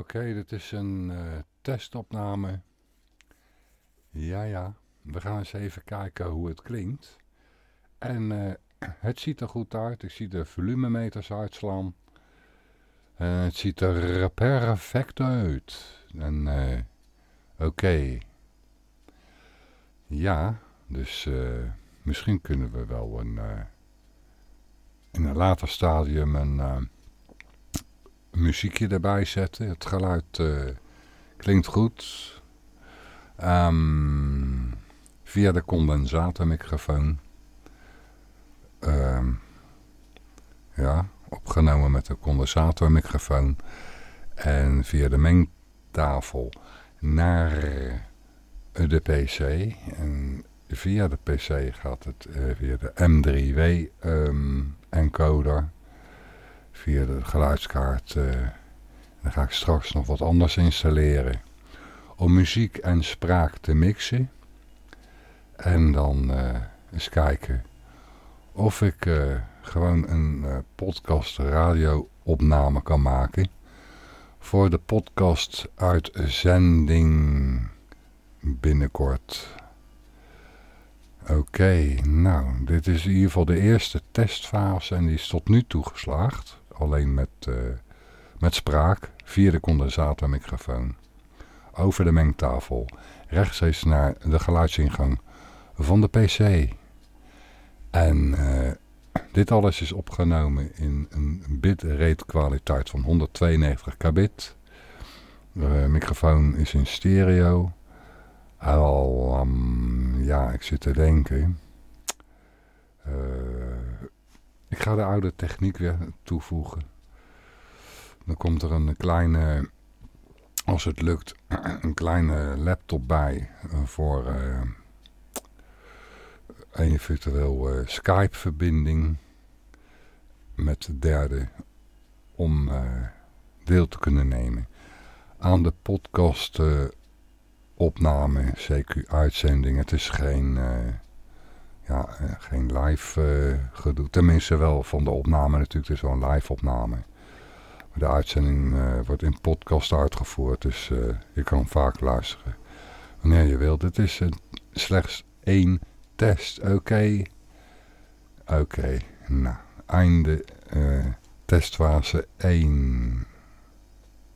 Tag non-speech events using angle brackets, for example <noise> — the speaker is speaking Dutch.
Oké, dit is een uh, testopname. Ja, ja. We gaan eens even kijken hoe het klinkt. En uh, het ziet er goed uit. Ik zie de volumemeters uitslaan. En het ziet er perfect uit. En oké. Ja, dus misschien kunnen we wel een, in een later stadium een muziekje erbij zetten. Het geluid uh, klinkt goed. Um, via de condensatormicrofoon. Um, ja, opgenomen met de condensatormicrofoon. En via de mengtafel naar de PC. En via de PC gaat het uh, via de M3W um, encoder via de geluidskaart. Uh, dan ga ik straks nog wat anders installeren. Om muziek en spraak te mixen. En dan uh, eens kijken of ik uh, gewoon een podcast radio opname kan maken. Voor de podcast uitzending binnenkort. Oké, nou, dit is in ieder geval de eerste testfase en die is tot nu toe geslaagd alleen met, uh, met spraak via de condensatormicrofoon. Over de mengtafel, rechtstreeks naar de geluidsingang van de pc. En uh, dit alles is opgenomen in een bitrate kwaliteit van 192 kbit. De microfoon is in stereo. Al, um, ja, ik zit te denken. Uh, ik ga de oude techniek weer toevoegen. Dan komt er een kleine, als het lukt, <clears throat> een kleine laptop bij voor uh, eventueel uh, Skype verbinding met de derde om uh, deel te kunnen nemen aan de podcast opname, CQ uitzending. Het is geen ja, eh, geen live uh, gedoe. Tenminste wel van de opname natuurlijk. Het is wel een live opname. De uitzending uh, wordt in podcast uitgevoerd. Dus uh, je kan vaak luisteren. Wanneer je wilt. Het is slechts één test. Oké. Oké. Nou. Einde testfase 1.